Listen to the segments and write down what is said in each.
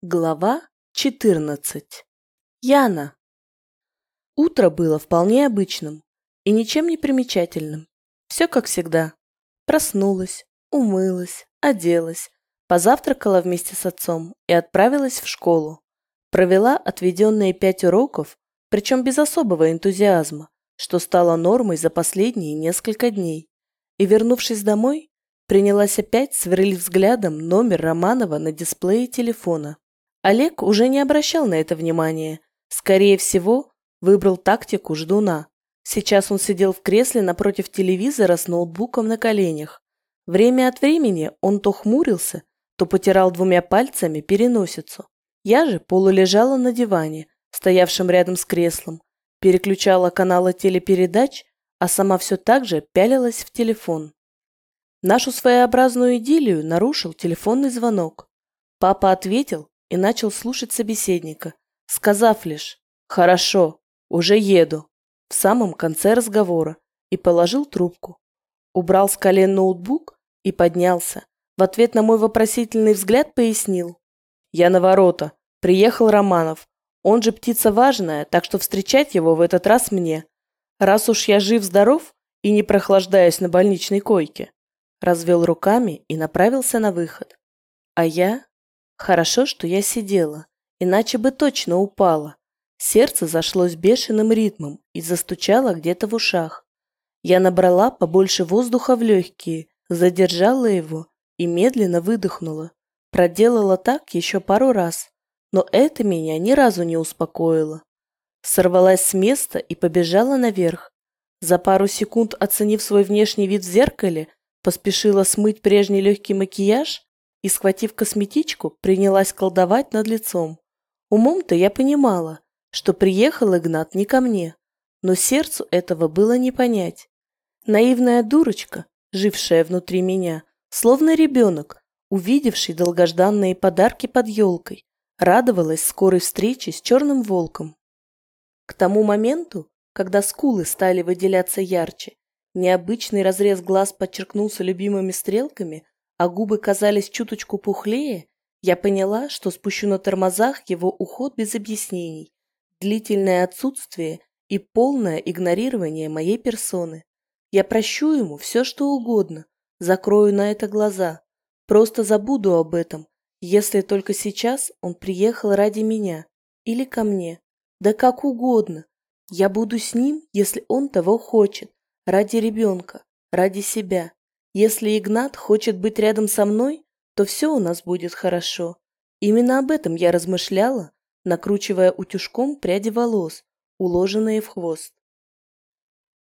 Глава 14. Яна. Утро было вполне обычным и ничем не примечательным. Все как всегда. Проснулась, умылась, оделась, позавтракала вместе с отцом и отправилась в школу. Провела отведенные пять уроков, причем без особого энтузиазма, что стало нормой за последние несколько дней. И, вернувшись домой, принялась опять сверлить взглядом номер Романова на дисплее телефона. Олег уже не обращал на это внимания. Скорее всего, выбрал тактику ждуна. Сейчас он сидел в кресле напротив телевизора с ноутбуком на коленях. Время от времени он то хмурился, то потирал двумя пальцами переносицу. Я же полулежала на диване, стоявшем рядом с креслом, переключала каналы телепередач, а сама все так же пялилась в телефон. Нашу своеобразную идиллию нарушил телефонный звонок. Папа ответил и начал слушать собеседника, сказав лишь «Хорошо, уже еду» в самом конце разговора и положил трубку. Убрал с колен ноутбук и поднялся. В ответ на мой вопросительный взгляд пояснил. «Я на ворота. Приехал Романов. Он же птица важная, так что встречать его в этот раз мне. Раз уж я жив-здоров и не прохлаждаюсь на больничной койке». Развел руками и направился на выход. А я Хорошо, что я сидела, иначе бы точно упала. Сердце зашлось бешеным ритмом и застучало где-то в ушах. Я набрала побольше воздуха в легкие, задержала его и медленно выдохнула. Проделала так еще пару раз, но это меня ни разу не успокоило. Сорвалась с места и побежала наверх. За пару секунд, оценив свой внешний вид в зеркале, поспешила смыть прежний легкий макияж и, схватив косметичку, принялась колдовать над лицом. Умом-то я понимала, что приехал Игнат не ко мне, но сердцу этого было не понять. Наивная дурочка, жившая внутри меня, словно ребенок, увидевший долгожданные подарки под елкой, радовалась скорой встрече с черным волком. К тому моменту, когда скулы стали выделяться ярче, необычный разрез глаз подчеркнулся любимыми стрелками, а губы казались чуточку пухлее, я поняла, что спущу на тормозах его уход без объяснений, длительное отсутствие и полное игнорирование моей персоны. Я прощу ему все, что угодно, закрою на это глаза, просто забуду об этом, если только сейчас он приехал ради меня или ко мне, да как угодно. Я буду с ним, если он того хочет, ради ребенка, ради себя. Если Игнат хочет быть рядом со мной, то все у нас будет хорошо. Именно об этом я размышляла, накручивая утюжком пряди волос, уложенные в хвост.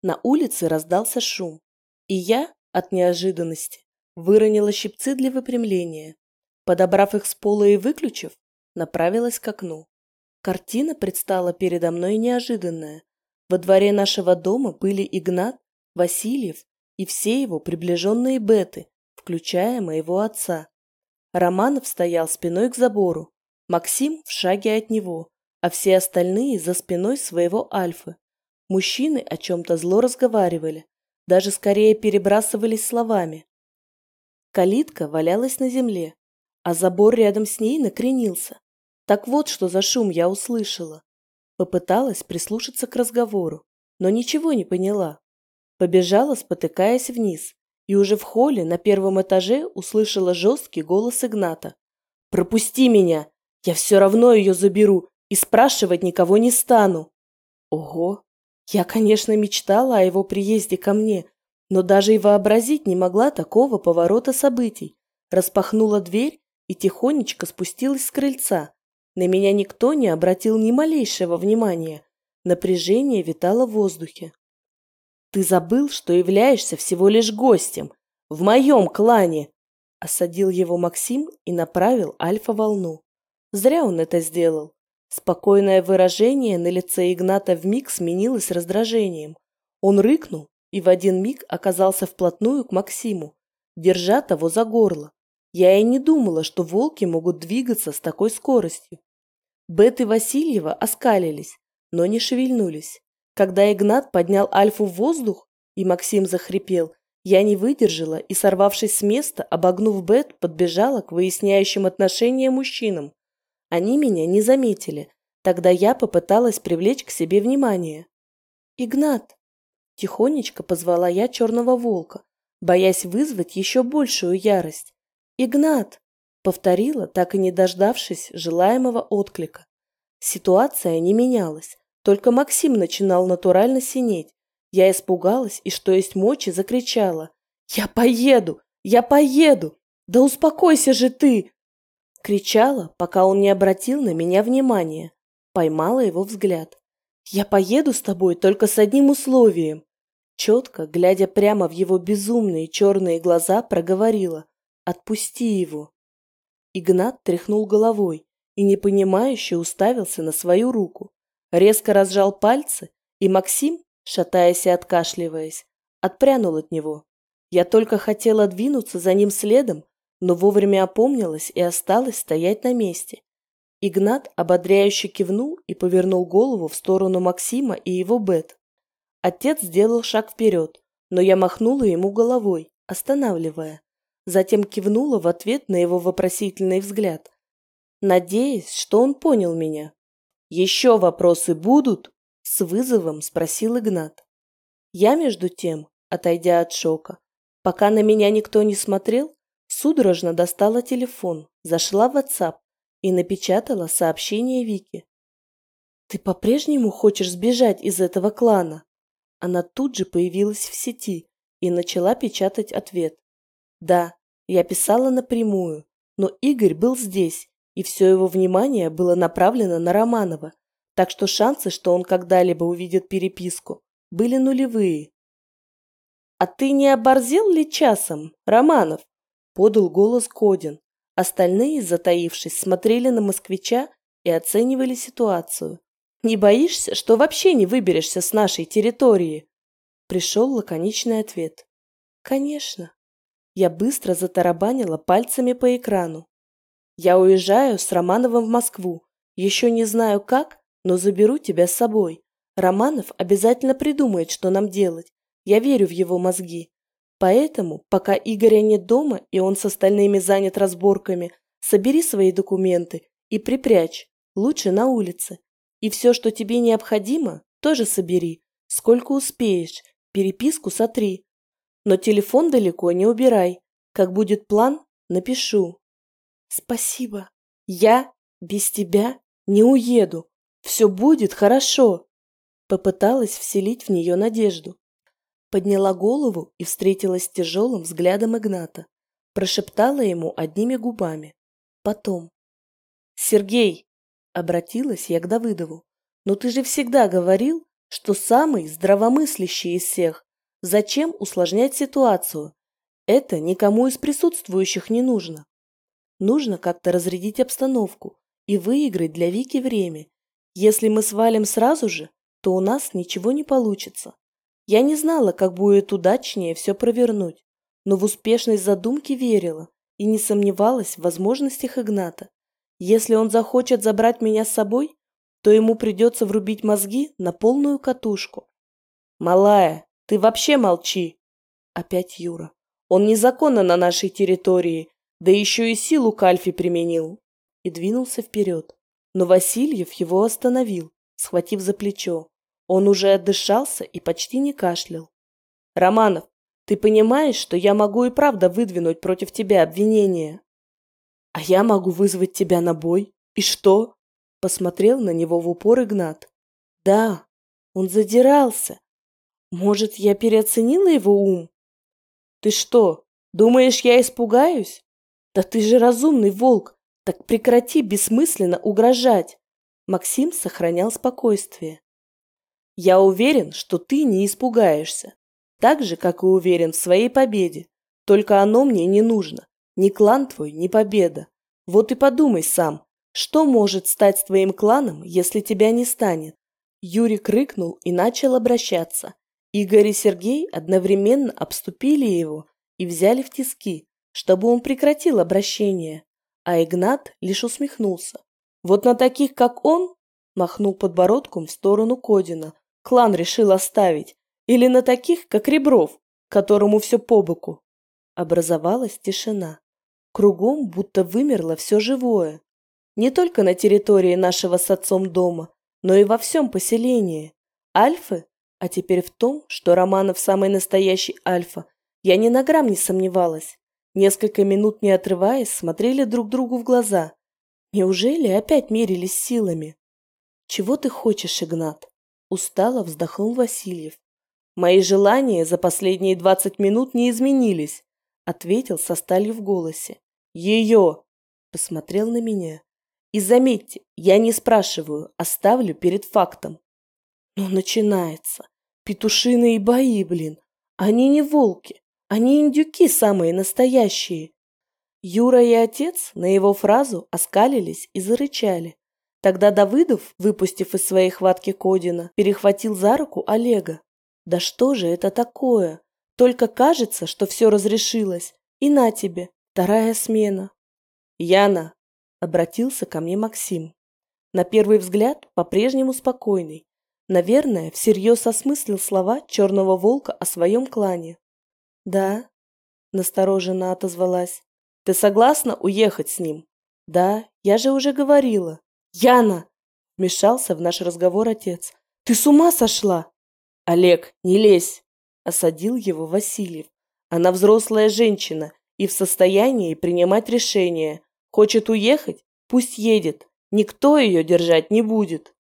На улице раздался шум, и я, от неожиданности, выронила щипцы для выпрямления. Подобрав их с пола и выключив, направилась к окну. Картина предстала передо мной неожиданная. Во дворе нашего дома были Игнат, Васильев и все его приближенные беты, включая моего отца. Романов стоял спиной к забору, Максим в шаге от него, а все остальные за спиной своего Альфы. Мужчины о чем-то зло разговаривали, даже скорее перебрасывались словами. Калитка валялась на земле, а забор рядом с ней накренился. Так вот, что за шум я услышала. Попыталась прислушаться к разговору, но ничего не поняла. Побежала, спотыкаясь вниз, и уже в холле на первом этаже услышала жесткий голос Игната. «Пропусти меня! Я все равно ее заберу и спрашивать никого не стану!» Ого! Я, конечно, мечтала о его приезде ко мне, но даже и вообразить не могла такого поворота событий. Распахнула дверь и тихонечко спустилась с крыльца. На меня никто не обратил ни малейшего внимания. Напряжение витало в воздухе. Ты забыл, что являешься всего лишь гостем в моем клане!» Осадил его Максим и направил альфа-волну. Зря он это сделал. Спокойное выражение на лице Игната вмиг сменилось раздражением. Он рыкнул и в один миг оказался вплотную к Максиму, держа того за горло. Я и не думала, что волки могут двигаться с такой скоростью. Бет и Васильева оскалились, но не шевельнулись. Когда Игнат поднял Альфу в воздух, и Максим захрипел, я не выдержала и, сорвавшись с места, обогнув Бет, подбежала к выясняющим отношения мужчинам. Они меня не заметили. Тогда я попыталась привлечь к себе внимание. «Игнат!» – тихонечко позвала я черного волка, боясь вызвать еще большую ярость. «Игнат!» – повторила, так и не дождавшись желаемого отклика. Ситуация не менялась, только Максим начинал натурально синеть. Я испугалась и, что есть мочи, закричала. «Я поеду! Я поеду! Да успокойся же ты!» Кричала, пока он не обратил на меня внимания. Поймала его взгляд. «Я поеду с тобой только с одним условием». Четко, глядя прямо в его безумные черные глаза, проговорила. «Отпусти его». Игнат тряхнул головой и непонимающе уставился на свою руку. Резко разжал пальцы, и Максим, шатаясь и откашливаясь, отпрянул от него. Я только хотела двинуться за ним следом, но вовремя опомнилась и осталась стоять на месте. Игнат ободряюще кивнул и повернул голову в сторону Максима и его Бет. Отец сделал шаг вперед, но я махнула ему головой, останавливая. Затем кивнула в ответ на его вопросительный взгляд, надеясь, что он понял меня. «Еще вопросы будут?» – с вызовом спросил Игнат. Я, между тем, отойдя от шока, пока на меня никто не смотрел, судорожно достала телефон, зашла в WhatsApp и напечатала сообщение Вике. «Ты по-прежнему хочешь сбежать из этого клана?» Она тут же появилась в сети и начала печатать ответ. «Да, я писала напрямую, но Игорь был здесь и все его внимание было направлено на Романова, так что шансы, что он когда-либо увидит переписку, были нулевые. «А ты не оборзел ли часом, Романов?» – подал голос Кодин. Остальные, затаившись, смотрели на москвича и оценивали ситуацию. «Не боишься, что вообще не выберешься с нашей территории?» Пришел лаконичный ответ. «Конечно». Я быстро затарабанила пальцами по экрану. Я уезжаю с Романовым в Москву. Еще не знаю как, но заберу тебя с собой. Романов обязательно придумает, что нам делать. Я верю в его мозги. Поэтому, пока Игоря нет дома и он с остальными занят разборками, собери свои документы и припрячь, лучше на улице. И все, что тебе необходимо, тоже собери, сколько успеешь, переписку сотри. Но телефон далеко не убирай. Как будет план, напишу. Спасибо. Я без тебя не уеду. Все будет хорошо. Попыталась вселить в нее надежду. Подняла голову и встретилась с тяжелым взглядом Игната. Прошептала ему одними губами. Потом. «Сергей!» — обратилась я к Давыдову. «Но ты же всегда говорил, что самый здравомыслящий из всех. Зачем усложнять ситуацию? Это никому из присутствующих не нужно. Нужно как-то разрядить обстановку и выиграть для Вики время. Если мы свалим сразу же, то у нас ничего не получится. Я не знала, как будет удачнее все провернуть, но в успешность задумки верила и не сомневалась в возможностях Игната. Если он захочет забрать меня с собой, то ему придется врубить мозги на полную катушку. «Малая, ты вообще молчи!» Опять Юра. «Он незаконно на нашей территории, да еще и силу Кальфи применил. И двинулся вперед. Но Васильев его остановил, схватив за плечо. Он уже отдышался и почти не кашлял. «Романов, ты понимаешь, что я могу и правда выдвинуть против тебя обвинение?» «А я могу вызвать тебя на бой. И что?» Посмотрел на него в упор Игнат. «Да, он задирался. Может, я переоценила его ум?» «Ты что, думаешь, я испугаюсь?» «Да ты же разумный волк! Так прекрати бессмысленно угрожать!» Максим сохранял спокойствие. «Я уверен, что ты не испугаешься. Так же, как и уверен в своей победе. Только оно мне не нужно. Ни клан твой, ни победа. Вот и подумай сам, что может стать твоим кланом, если тебя не станет?» Юрик рыкнул и начал обращаться. Игорь и Сергей одновременно обступили его и взяли в тиски, чтобы он прекратил обращение, а Игнат лишь усмехнулся. Вот на таких, как он, махнул подбородком в сторону Кодина, клан решил оставить, или на таких, как Ребров, которому все по боку. Образовалась тишина. Кругом будто вымерло все живое. Не только на территории нашего с отцом дома, но и во всем поселении. Альфы, а теперь в том, что Романов самый настоящий альфа, я ни на грамм не сомневалась. Несколько минут не отрываясь, смотрели друг другу в глаза. Неужели опять мерились силами? «Чего ты хочешь, Игнат?» Устало вздохнул Васильев. «Мои желания за последние двадцать минут не изменились», ответил со сталью в голосе. «Ее!» Посмотрел на меня. «И заметьте, я не спрашиваю, оставлю перед фактом». Ну, начинается. Петушиные бои, блин. Они не волки, они индюки самые настоящие. Юра и отец на его фразу оскалились и зарычали. Тогда Давыдов, выпустив из своей хватки Кодина, перехватил за руку Олега. Да что же это такое? Только кажется, что все разрешилось. И на тебе, вторая смена. Яна, обратился ко мне Максим. На первый взгляд по-прежнему спокойный. Наверное, всерьез осмыслил слова черного волка о своем клане. Да, настороженно отозвалась. Ты согласна уехать с ним? Да, я же уже говорила. «Яна!» – вмешался в наш разговор отец. «Ты с ума сошла?» «Олег, не лезь!» – осадил его Васильев. «Она взрослая женщина и в состоянии принимать решения. Хочет уехать? Пусть едет. Никто ее держать не будет».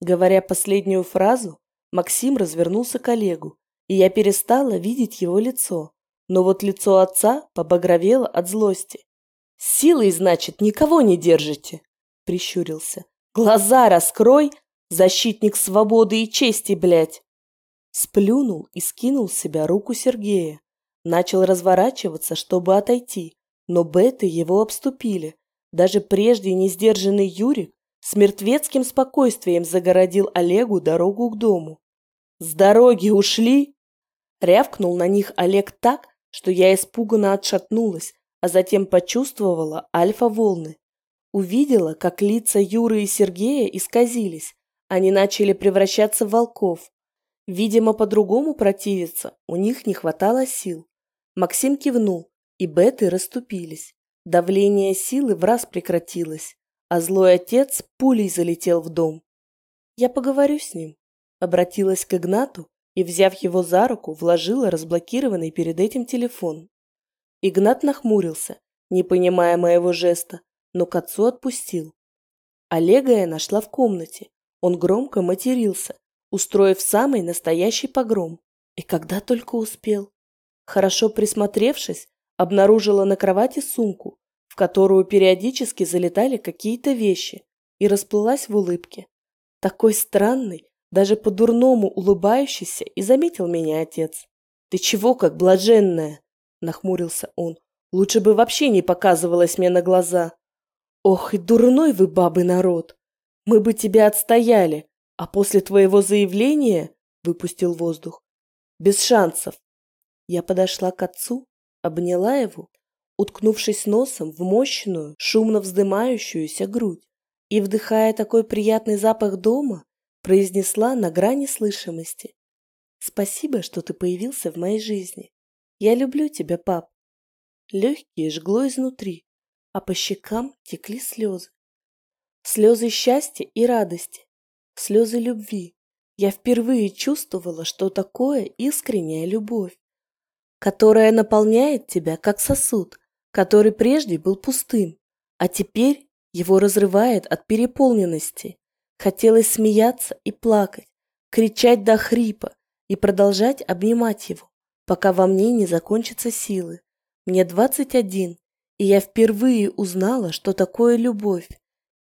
Говоря последнюю фразу, Максим развернулся к Олегу, и я перестала видеть его лицо. Но вот лицо отца побагровело от злости. «Силой, значит, никого не держите!» прищурился. «Глаза раскрой, защитник свободы и чести, блядь!» Сплюнул и скинул с себя руку Сергея. Начал разворачиваться, чтобы отойти, но беты его обступили. Даже прежде несдержанный Юрик с мертвецким спокойствием загородил Олегу дорогу к дому. «С дороги ушли!» Рявкнул на них Олег так, что я испуганно отшатнулась, а затем почувствовала альфа-волны. Увидела, как лица Юры и Сергея исказились. Они начали превращаться в волков. Видимо, по-другому противиться у них не хватало сил. Максим кивнул, и беты расступились. Давление силы в раз прекратилось, а злой отец пулей залетел в дом. «Я поговорю с ним», — обратилась к Игнату и, взяв его за руку, вложила разблокированный перед этим телефон. Игнат нахмурился, не понимая моего жеста, но к отцу отпустил. Олега я нашла в комнате. Он громко матерился, устроив самый настоящий погром. И когда только успел. Хорошо присмотревшись, обнаружила на кровати сумку, в которую периодически залетали какие-то вещи, и расплылась в улыбке. Такой странный, даже по-дурному улыбающийся, и заметил меня отец. «Ты чего как блаженная?» – нахмурился он. «Лучше бы вообще не показывалась мне на глаза». Ох, и дурной вы, бабы, народ! Мы бы тебя отстояли, а после твоего заявления выпустил воздух. Без шансов. Я подошла к отцу, обняла его, уткнувшись носом в мощную, шумно вздымающуюся грудь, и, вдыхая такой приятный запах дома, произнесла на грани слышимости. «Спасибо, что ты появился в моей жизни. Я люблю тебя, пап». Легкие жгло изнутри, а по щекам текли слезы. Слезы счастья и радости, слезы любви. Я впервые чувствовала, что такое искренняя любовь, которая наполняет тебя, как сосуд, который прежде был пустым, а теперь его разрывает от переполненности. Хотелось смеяться и плакать, кричать до хрипа и продолжать обнимать его, пока во мне не закончатся силы. Мне двадцать один, и я впервые узнала, что такое любовь.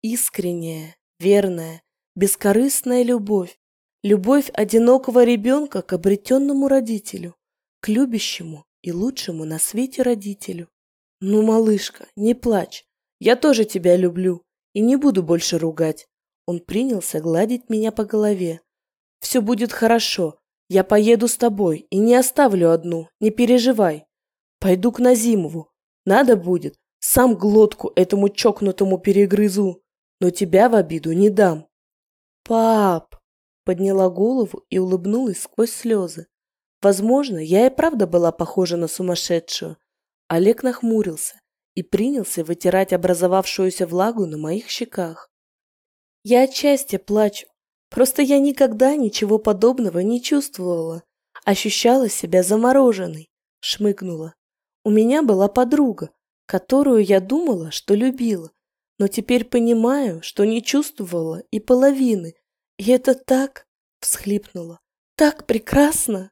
Искренняя, верная, бескорыстная любовь. Любовь одинокого ребенка к обретенному родителю, к любящему и лучшему на свете родителю. Ну, малышка, не плачь. Я тоже тебя люблю и не буду больше ругать. Он принялся гладить меня по голове. Все будет хорошо. Я поеду с тобой и не оставлю одну, не переживай. Пойду к Назимову, надо будет, сам глотку этому чокнутому перегрызу, но тебя в обиду не дам. Пап! Подняла голову и улыбнулась сквозь слезы. Возможно, я и правда была похожа на сумасшедшую. Олег нахмурился и принялся вытирать образовавшуюся влагу на моих щеках. Я от счастья плачу. Просто я никогда ничего подобного не чувствовала. Ощущала себя замороженной. Шмыгнула. У меня была подруга, которую я думала, что любила, но теперь понимаю, что не чувствовала и половины. И это так, всхлипнула, так прекрасно.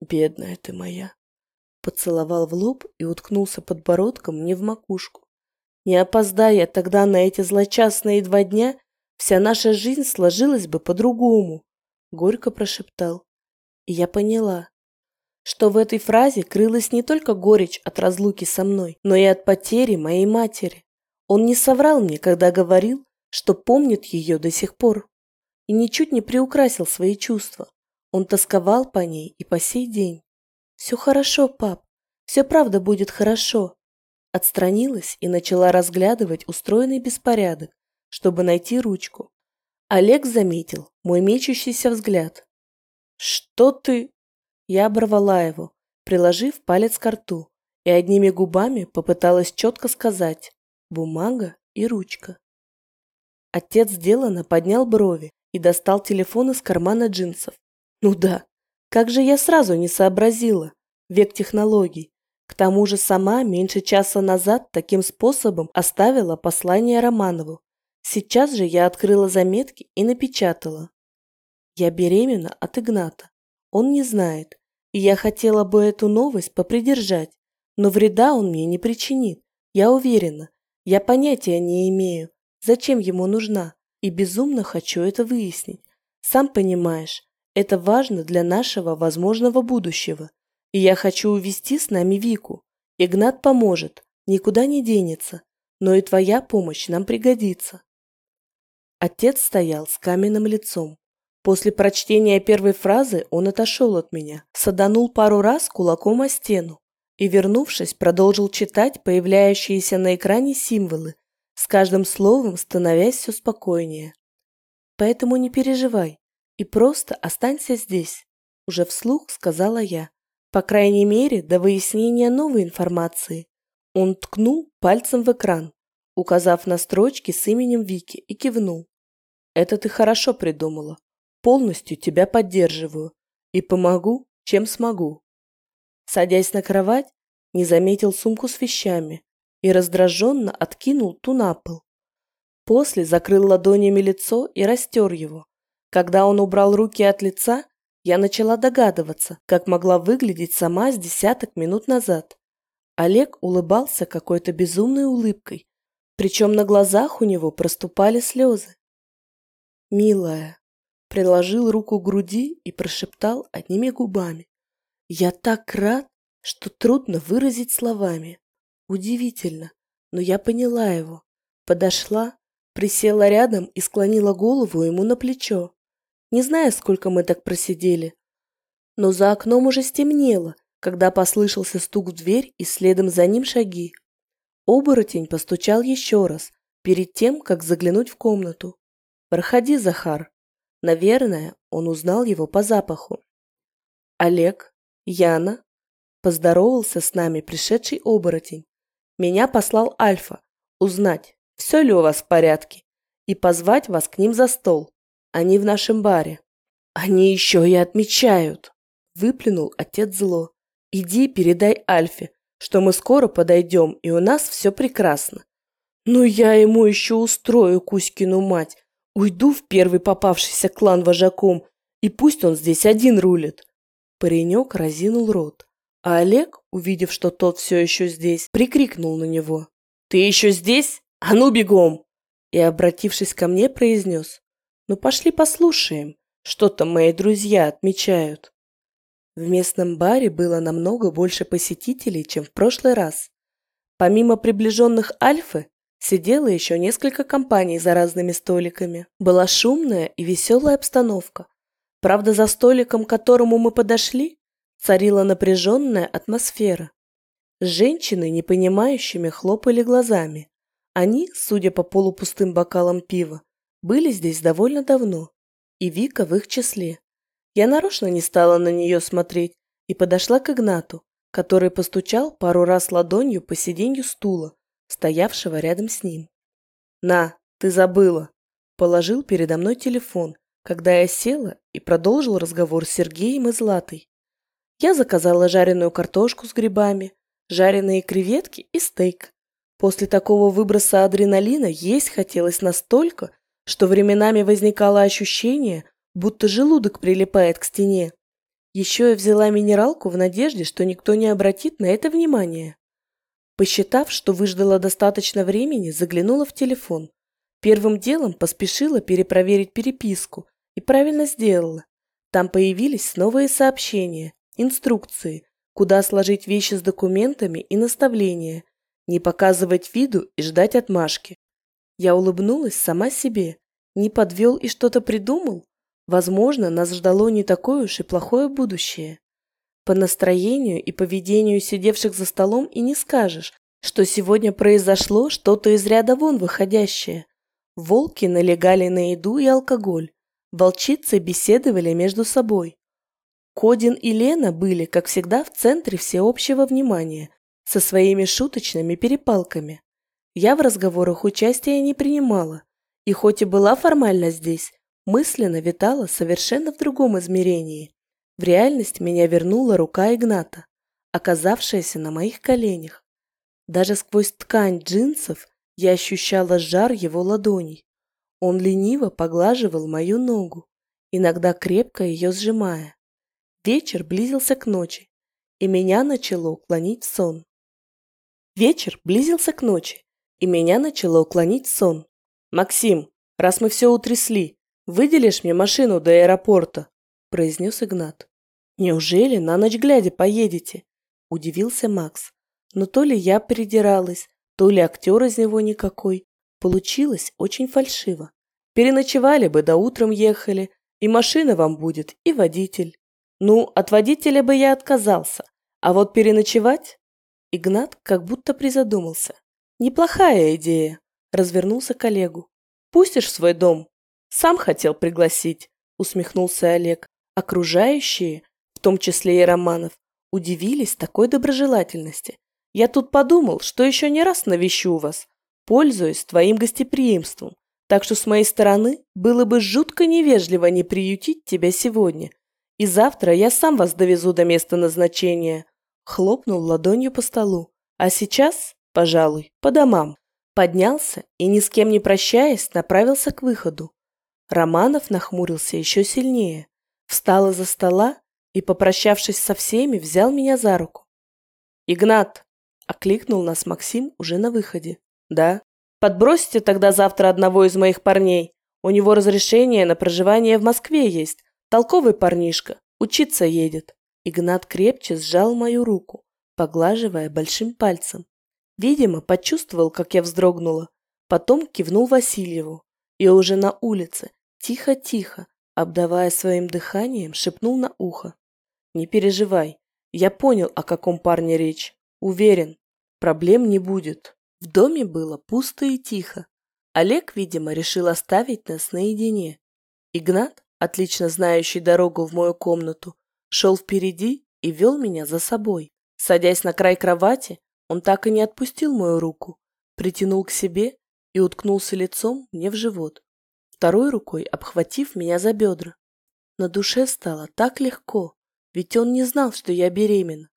Бедная ты моя. Поцеловал в лоб и уткнулся подбородком мне в макушку. Не опоздая тогда на эти злочастные два дня, вся наша жизнь сложилась бы по-другому, горько прошептал. И я поняла, что в этой фразе крылась не только горечь от разлуки со мной, но и от потери моей матери. Он не соврал мне, когда говорил, что помнит ее до сих пор, и ничуть не приукрасил свои чувства. Он тосковал по ней и по сей день. «Все хорошо, пап, все правда будет хорошо». Отстранилась и начала разглядывать устроенный беспорядок, чтобы найти ручку. Олег заметил мой мечущийся взгляд. «Что ты?» Я оборвала его, приложив палец к рту, и одними губами попыталась четко сказать «бумага и ручка». Отец делано поднял брови и достал телефон из кармана джинсов. Ну да, как же я сразу не сообразила. Век технологий. К тому же сама меньше часа назад таким способом оставила послание Романову. Сейчас же я открыла заметки и напечатала. Я беременна от Игната. Он не знает, и я хотела бы эту новость попридержать, но вреда он мне не причинит, я уверена. Я понятия не имею, зачем ему нужна, и безумно хочу это выяснить. Сам понимаешь, это важно для нашего возможного будущего, и я хочу увести с нами Вику. Игнат поможет, никуда не денется, но и твоя помощь нам пригодится. Отец стоял с каменным лицом. После прочтения первой фразы он отошел от меня, саданул пару раз кулаком о стену и, вернувшись, продолжил читать появляющиеся на экране символы, с каждым словом становясь все спокойнее. «Поэтому не переживай и просто останься здесь», – уже вслух сказала я. По крайней мере, до выяснения новой информации. Он ткнул пальцем в экран, указав на строчки с именем Вики, и кивнул. «Это ты хорошо придумала полностью тебя поддерживаю и помогу, чем смогу. Садясь на кровать, не заметил сумку с вещами и раздраженно откинул ту на пол. После закрыл ладонями лицо и растер его. Когда он убрал руки от лица, я начала догадываться, как могла выглядеть сама с десяток минут назад. Олег улыбался какой-то безумной улыбкой, причем на глазах у него проступали слезы. «Милая, приложил руку к груди и прошептал одними губами. «Я так рад, что трудно выразить словами. Удивительно, но я поняла его. Подошла, присела рядом и склонила голову ему на плечо. Не знаю, сколько мы так просидели. Но за окном уже стемнело, когда послышался стук в дверь и следом за ним шаги. Оборотень постучал еще раз, перед тем, как заглянуть в комнату. «Проходи, Захар», Наверное, он узнал его по запаху. Олег, Яна, поздоровался с нами пришедший оборотень. Меня послал Альфа узнать, все ли у вас в порядке, и позвать вас к ним за стол. Они в нашем баре. Они еще и отмечают, выплюнул отец зло. Иди передай Альфе, что мы скоро подойдем, и у нас все прекрасно. Ну я ему еще устрою Кузькину мать, Уйду в первый попавшийся клан вожаком, и пусть он здесь один рулит. Паренек разинул рот, а Олег, увидев, что тот все еще здесь, прикрикнул на него. «Ты еще здесь? А ну бегом!» И, обратившись ко мне, произнес. «Ну пошли послушаем, что там мои друзья отмечают». В местном баре было намного больше посетителей, чем в прошлый раз. Помимо приближенных Альфы, Сидело еще несколько компаний за разными столиками. Была шумная и веселая обстановка. Правда, за столиком, к которому мы подошли, царила напряженная атмосфера. Женщины, непонимающими, хлопали глазами. Они, судя по полупустым бокалам пива, были здесь довольно давно. И Вика в их числе. Я нарочно не стала на нее смотреть и подошла к Игнату, который постучал пару раз ладонью по сиденью стула, стоявшего рядом с ним. «На, ты забыла!» Положил передо мной телефон, когда я села и продолжил разговор с Сергеем и Златой. Я заказала жареную картошку с грибами, жареные креветки и стейк. После такого выброса адреналина есть хотелось настолько, что временами возникало ощущение, будто желудок прилипает к стене. Еще я взяла минералку в надежде, что никто не обратит на это внимание. Посчитав, что выждала достаточно времени, заглянула в телефон. Первым делом поспешила перепроверить переписку и правильно сделала. Там появились новые сообщения, инструкции, куда сложить вещи с документами и наставления, не показывать виду и ждать отмашки. Я улыбнулась сама себе. Не подвел и что-то придумал? Возможно, нас ждало не такое уж и плохое будущее. По настроению и поведению сидевших за столом и не скажешь, что сегодня произошло что-то из ряда вон выходящее. Волки налегали на еду и алкоголь. Волчицы беседовали между собой. Кодин и Лена были, как всегда, в центре всеобщего внимания, со своими шуточными перепалками. Я в разговорах участия не принимала, и хоть и была формально здесь, мысленно витала совершенно в другом измерении. В реальность меня вернула рука Игната, оказавшаяся на моих коленях. Даже сквозь ткань джинсов я ощущала жар его ладоней. Он лениво поглаживал мою ногу, иногда крепко ее сжимая. Вечер близился к ночи, и меня начало клонить сон. Вечер близился к ночи, и меня начало клонить сон. «Максим, раз мы все утрясли, выделишь мне машину до аэропорта?» – произнес Игнат. «Неужели на ночь глядя поедете?» – удивился Макс. Но то ли я придиралась, то ли актер из него никакой. Получилось очень фальшиво. Переночевали бы, да утром ехали, и машина вам будет, и водитель. Ну, от водителя бы я отказался, а вот переночевать? Игнат как будто призадумался. Неплохая идея, развернулся к Олегу. Пустишь в свой дом? Сам хотел пригласить, усмехнулся Олег. Окружающие, в том числе и Романов, удивились такой доброжелательности. Я тут подумал, что еще не раз навещу вас, пользуясь твоим гостеприимством. Так что с моей стороны было бы жутко невежливо не приютить тебя сегодня. И завтра я сам вас довезу до места назначения. Хлопнул ладонью по столу. А сейчас, пожалуй, по домам. Поднялся и, ни с кем не прощаясь, направился к выходу. Романов нахмурился еще сильнее. Встал из-за стола и, попрощавшись со всеми, взял меня за руку. «Игнат!» – окликнул нас Максим уже на выходе. «Да?» «Подбросите тогда завтра одного из моих парней. У него разрешение на проживание в Москве есть. Толковый парнишка. Учиться едет». Игнат крепче сжал мою руку, поглаживая большим пальцем. Видимо, почувствовал, как я вздрогнула. Потом кивнул Васильеву. И уже на улице, тихо-тихо, обдавая своим дыханием, шепнул на ухо. «Не переживай, я понял, о каком парне речь. Уверен, проблем не будет». В доме было пусто и тихо. Олег, видимо, решил оставить нас наедине. Игнат, отлично знающий дорогу в мою комнату, шел впереди и вел меня за собой. Садясь на край кровати, он так и не отпустил мою руку, притянул к себе и уткнулся лицом мне в живот, второй рукой обхватив меня за бедра. На душе стало так легко, ведь он не знал, что я беременна.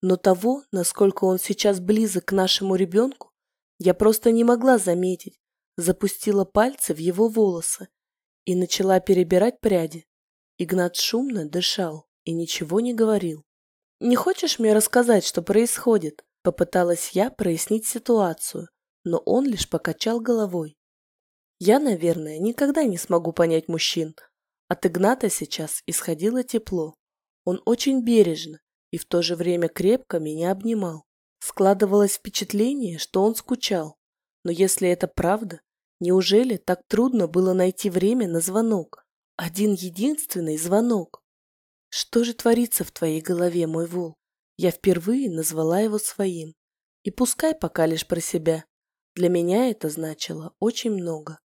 Но того, насколько он сейчас близок к нашему ребенку, я просто не могла заметить. Запустила пальцы в его волосы и начала перебирать пряди. Игнат шумно дышал и ничего не говорил. «Не хочешь мне рассказать, что происходит?» Попыталась я прояснить ситуацию, но он лишь покачал головой. Я, наверное, никогда не смогу понять мужчин. От Игната сейчас исходило тепло. Он очень бережно и в то же время крепко меня обнимал. Складывалось впечатление, что он скучал. Но если это правда, неужели так трудно было найти время на звонок? Один единственный звонок. Что же творится в твоей голове, мой вол? Я впервые назвала его своим. И пускай пока лишь про себя. Для меня это значило очень много.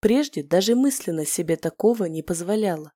Прежде даже мысленно себе такого не позволяла.